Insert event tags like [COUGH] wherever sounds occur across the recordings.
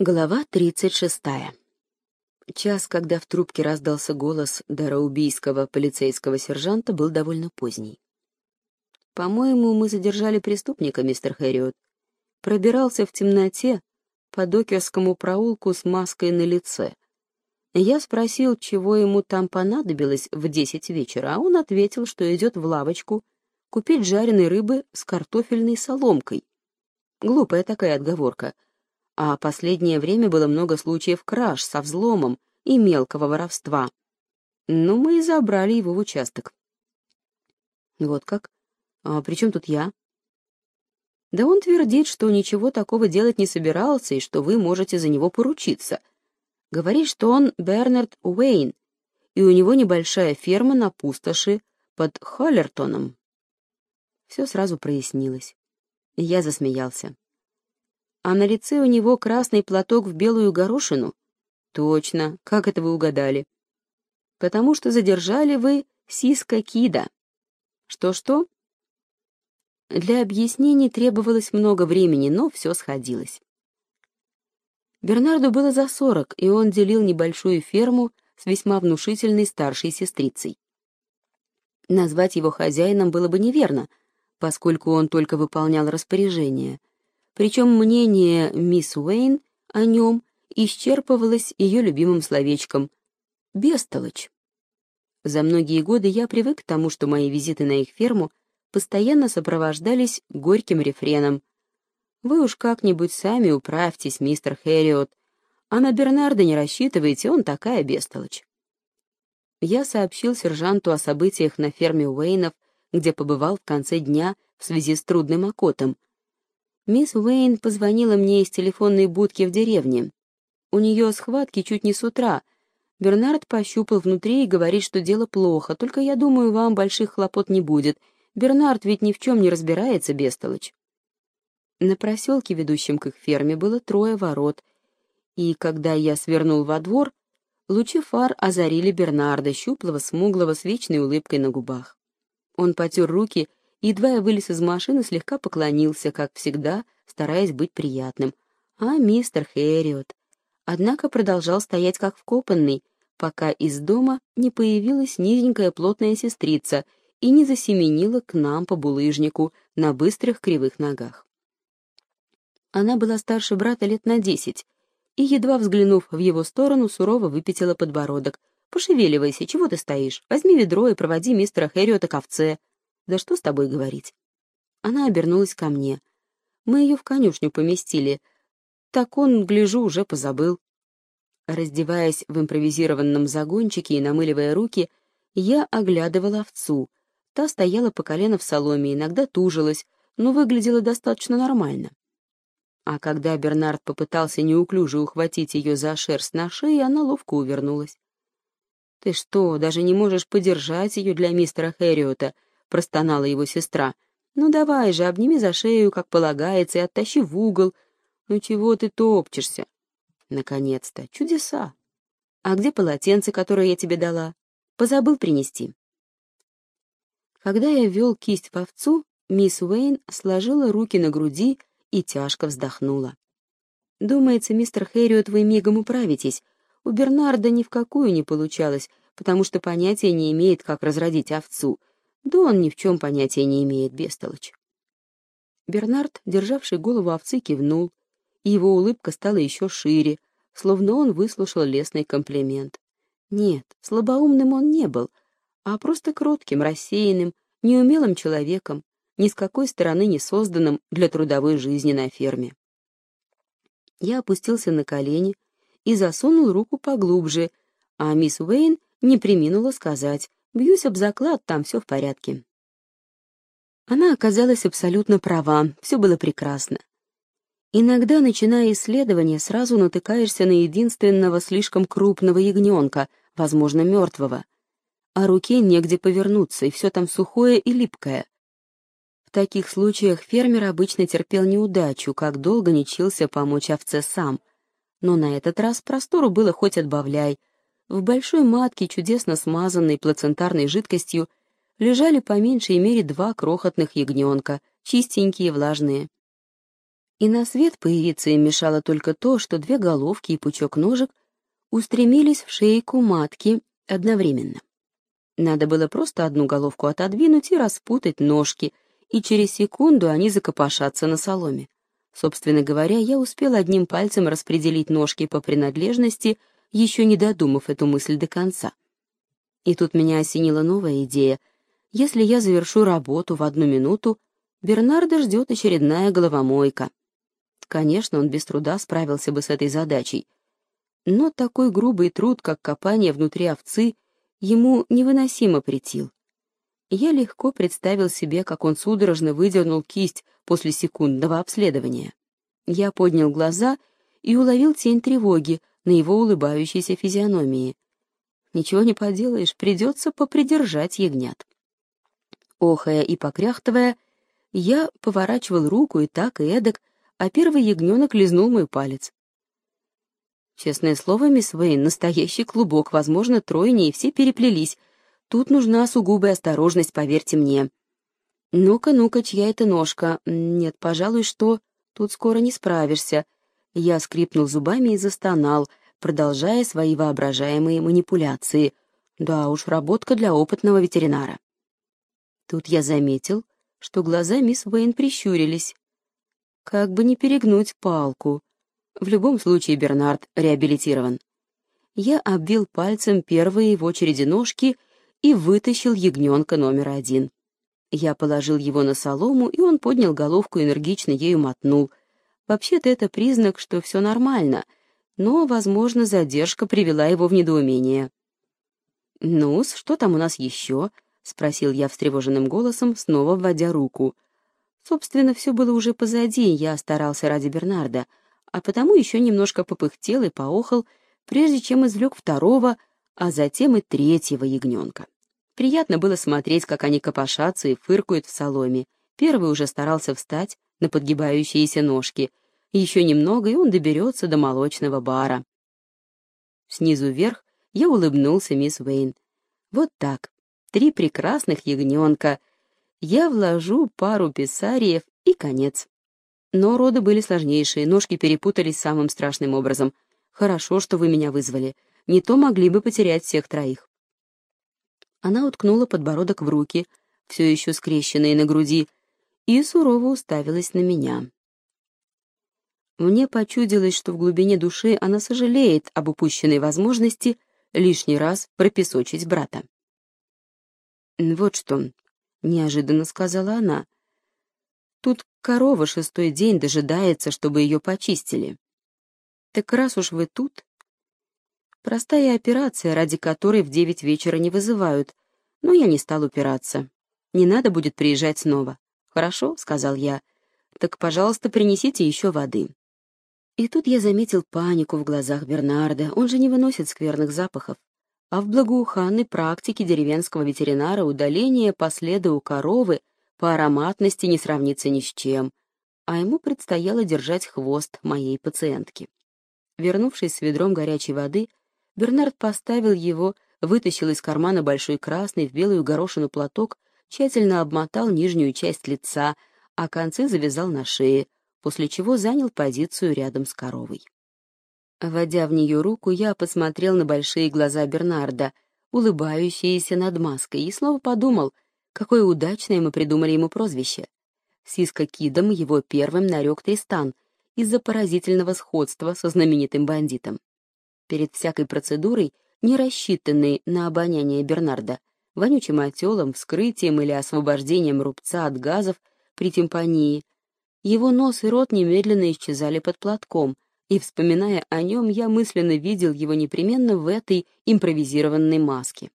Глава 36. Час, когда в трубке раздался голос дароубийского полицейского сержанта, был довольно поздний. «По-моему, мы задержали преступника, мистер Хэриот. Пробирался в темноте по докерскому проулку с маской на лице. Я спросил, чего ему там понадобилось в десять вечера, а он ответил, что идет в лавочку купить жареной рыбы с картофельной соломкой. Глупая такая отговорка — а последнее время было много случаев краж со взломом и мелкого воровства. Ну, мы и забрали его в участок. Вот как? А при чем тут я? Да он твердит, что ничего такого делать не собирался и что вы можете за него поручиться. Говорит, что он Бернард Уэйн, и у него небольшая ферма на пустоши под Холлертоном. Все сразу прояснилось. Я засмеялся а на лице у него красный платок в белую горошину? Точно, как это вы угадали? Потому что задержали вы Сиска Кида. Что-что? Для объяснений требовалось много времени, но все сходилось. Бернарду было за сорок, и он делил небольшую ферму с весьма внушительной старшей сестрицей. Назвать его хозяином было бы неверно, поскольку он только выполнял распоряжения, причем мнение мисс Уэйн о нем исчерпывалось ее любимым словечком «бестолочь». За многие годы я привык к тому, что мои визиты на их ферму постоянно сопровождались горьким рефреном. «Вы уж как-нибудь сами управьтесь, мистер Хэриот, а на Бернарда не рассчитывайте, он такая бестолочь». Я сообщил сержанту о событиях на ферме Уэйнов, где побывал в конце дня в связи с трудным окотом, Мисс Уэйн позвонила мне из телефонной будки в деревне. У нее схватки чуть не с утра. Бернард пощупал внутри и говорит, что дело плохо, только я думаю, вам больших хлопот не будет. Бернард ведь ни в чем не разбирается, бестолочь. На проселке, ведущем к их ферме, было трое ворот, и когда я свернул во двор, лучи фар озарили Бернарда, щуплого, смуглого, с вечной улыбкой на губах. Он потер руки Едва я вылез из машины, слегка поклонился, как всегда, стараясь быть приятным. А мистер Хэриот, однако продолжал стоять как вкопанный, пока из дома не появилась низенькая плотная сестрица и не засеменила к нам по булыжнику на быстрых кривых ногах. Она была старше брата лет на десять, и, едва взглянув в его сторону, сурово выпятила подбородок. «Пошевеливайся, чего ты стоишь? Возьми ведро и проводи мистера Хэриота к овце. Да что с тобой говорить? Она обернулась ко мне. Мы ее в конюшню поместили. Так он, гляжу, уже позабыл. Раздеваясь в импровизированном загончике и намыливая руки, я оглядывала овцу. Та стояла по колено в соломе, иногда тужилась, но выглядела достаточно нормально. А когда Бернард попытался неуклюже ухватить ее за шерсть на шее, она ловко увернулась. «Ты что, даже не можешь подержать ее для мистера Хэриота?» — простонала его сестра. «Ну давай же, обними за шею, как полагается, и оттащи в угол. Ну чего ты топчешься?» «Наконец-то! Чудеса! А где полотенце, которое я тебе дала? Позабыл принести?» Когда я вел кисть в овцу, мисс Уэйн сложила руки на груди и тяжко вздохнула. «Думается, мистер Хэриот, вы мигом управитесь. У Бернарда ни в какую не получалось, потому что понятия не имеет, как разродить овцу. Да он ни в чем понятия не имеет, бестолочь. Бернард, державший голову овцы, кивнул, и его улыбка стала еще шире, словно он выслушал лестный комплимент. Нет, слабоумным он не был, а просто кротким, рассеянным, неумелым человеком, ни с какой стороны не созданным для трудовой жизни на ферме. Я опустился на колени и засунул руку поглубже, а мисс Уэйн не приминула сказать, Бьюсь об заклад, там все в порядке. Она оказалась абсолютно права, все было прекрасно. Иногда, начиная исследование, сразу натыкаешься на единственного слишком крупного ягненка, возможно, мертвого. А руке негде повернуться, и все там сухое и липкое. В таких случаях фермер обычно терпел неудачу, как долго не чился помочь овце сам. Но на этот раз простору было хоть отбавляй, в большой матке, чудесно смазанной плацентарной жидкостью, лежали по меньшей мере два крохотных ягненка, чистенькие, влажные. И на свет появиться им мешало только то, что две головки и пучок ножек устремились в шейку матки одновременно. Надо было просто одну головку отодвинуть и распутать ножки, и через секунду они закопошатся на соломе. Собственно говоря, я успел одним пальцем распределить ножки по принадлежности, еще не додумав эту мысль до конца. И тут меня осенила новая идея. Если я завершу работу в одну минуту, Бернарда ждет очередная головомойка. Конечно, он без труда справился бы с этой задачей. Но такой грубый труд, как копание внутри овцы, ему невыносимо претил. Я легко представил себе, как он судорожно выдернул кисть после секундного обследования. Я поднял глаза и уловил тень тревоги на его улыбающейся физиономии. Ничего не поделаешь, придется попридержать ягнят. Охая и покряхтывая, я поворачивал руку и так, и эдак, а первый ягненок лизнул мой палец. Честное слово, мисс Вейн, настоящий клубок, возможно, тройни, и все переплелись. Тут нужна сугубая осторожность, поверьте мне. Ну-ка, ну-ка, чья это ножка? Нет, пожалуй, что тут скоро не справишься. Я скрипнул зубами и застонал, продолжая свои воображаемые манипуляции. Да уж, работка для опытного ветеринара. Тут я заметил, что глаза мисс Уэйн прищурились. Как бы не перегнуть палку. В любом случае Бернард реабилитирован. Я обвил пальцем первые в очереди ножки и вытащил ягненка номер один. Я положил его на солому, и он поднял головку, энергично ею мотнул. Вообще-то это признак, что все нормально, но, возможно, задержка привела его в недоумение. ну что там у нас еще?» — спросил я встревоженным голосом, снова вводя руку. Собственно, все было уже позади, я старался ради Бернарда, а потому еще немножко попыхтел и поохал, прежде чем извлек второго, а затем и третьего ягненка. Приятно было смотреть, как они копошатся и фыркают в соломе. Первый уже старался встать на подгибающиеся ножки. Еще немного, и он доберется до молочного бара. Снизу вверх я улыбнулся мисс Уэйн. Вот так. Три прекрасных ягненка. Я вложу пару писариев и конец. Но роды были сложнейшие, ножки перепутались самым страшным образом. Хорошо, что вы меня вызвали. Не то могли бы потерять всех троих. Она уткнула подбородок в руки, все еще скрещенные на груди, и сурово уставилась на меня. Мне почудилось, что в глубине души она сожалеет об упущенной возможности лишний раз пропесочить брата. «Вот что», — неожиданно сказала она, — «тут корова шестой день дожидается, чтобы ее почистили. Так раз уж вы тут, Простая операция, ради которой в девять вечера не вызывают. Но я не стал упираться. Не надо будет приезжать снова. «Хорошо», — сказал я. «Так, пожалуйста, принесите еще воды». И тут я заметил панику в глазах Бернарда. Он же не выносит скверных запахов. А в благоуханной практике деревенского ветеринара удаление последа у коровы по ароматности не сравнится ни с чем. А ему предстояло держать хвост моей пациентки. Вернувшись с ведром горячей воды, Бернард поставил его, вытащил из кармана большой красный в белую горошину платок, тщательно обмотал нижнюю часть лица, а концы завязал на шее, после чего занял позицию рядом с коровой. Вводя в нее руку, я посмотрел на большие глаза Бернарда, улыбающиеся над маской, и снова подумал, какое удачное мы придумали ему прозвище. Сиска Кидом его первым нарек Тристан из-за поразительного сходства со знаменитым бандитом. Перед всякой процедурой, не рассчитанной на обоняние Бернарда, вонючим отелом, вскрытием или освобождением рубца от газов при тимпании, его нос и рот немедленно исчезали под платком, и, вспоминая о нем, я мысленно видел его непременно в этой импровизированной маске.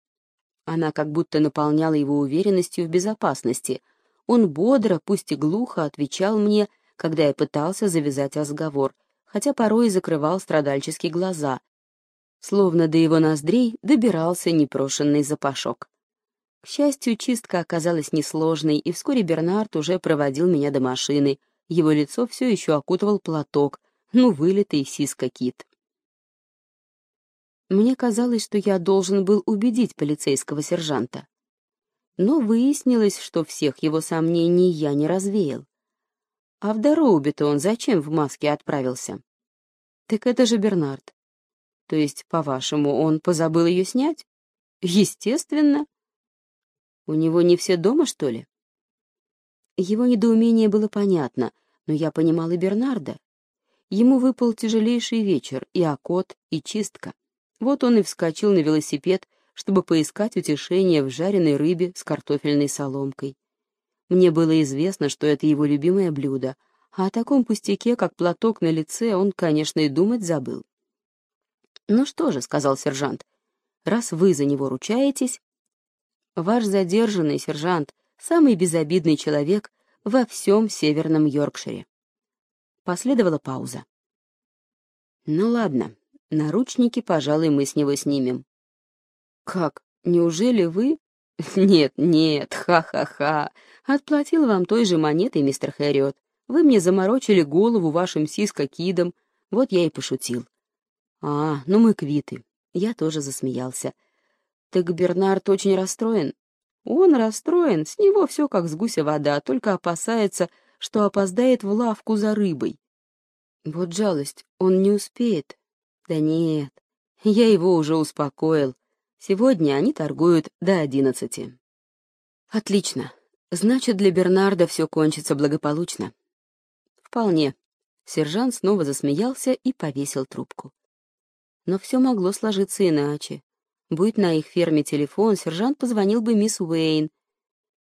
Она как будто наполняла его уверенностью в безопасности. Он бодро, пусть и глухо, отвечал мне, когда я пытался завязать разговор, хотя порой и закрывал страдальческие глаза, словно до его ноздрей добирался непрошенный запашок. К счастью, чистка оказалась несложной, и вскоре Бернард уже проводил меня до машины. Его лицо все еще окутывал платок, ну, вылитый сиска-кит. Мне казалось, что я должен был убедить полицейского сержанта. Но выяснилось, что всех его сомнений я не развеял. А в Дороубе-то он зачем в маске отправился? Так это же Бернард. То есть, по-вашему, он позабыл ее снять? Естественно. У него не все дома, что ли? Его недоумение было понятно, но я понимал и Бернарда. Ему выпал тяжелейший вечер, и окот, и чистка. Вот он и вскочил на велосипед, чтобы поискать утешение в жареной рыбе с картофельной соломкой. Мне было известно, что это его любимое блюдо, а о таком пустяке, как платок на лице, он, конечно, и думать забыл. «Ну что же», — сказал сержант, — «раз вы за него ручаетесь...» «Ваш задержанный сержант — самый безобидный человек во всем северном Йоркшире». Последовала пауза. «Ну ладно, наручники, пожалуй, мы с него снимем». «Как? Неужели вы?» [LAUGHS] «Нет, нет, ха-ха-ха. Отплатил вам той же монетой, мистер Хэриот. Вы мне заморочили голову вашим сиско-кидом. Вот я и пошутил». «А, ну мы квиты». Я тоже засмеялся. «Так Бернард очень расстроен?» «Он расстроен, с него все как с гуся вода, только опасается, что опоздает в лавку за рыбой». «Вот жалость, он не успеет». «Да нет, я его уже успокоил. Сегодня они торгуют до одиннадцати. Отлично. Значит, для Бернарда все кончится благополучно. Вполне. Сержант снова засмеялся и повесил трубку. Но все могло сложиться иначе. Будь на их ферме телефон, сержант позвонил бы мисс Уэйн.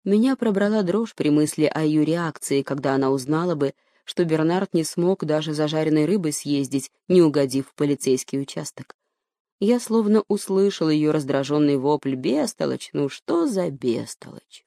Меня пробрала дрожь при мысли о ее реакции, когда она узнала бы, что Бернард не смог даже за жареной рыбой съездить, не угодив в полицейский участок. Я словно услышал ее раздраженный вопль «Бестолочь! Ну что за бестолочь?»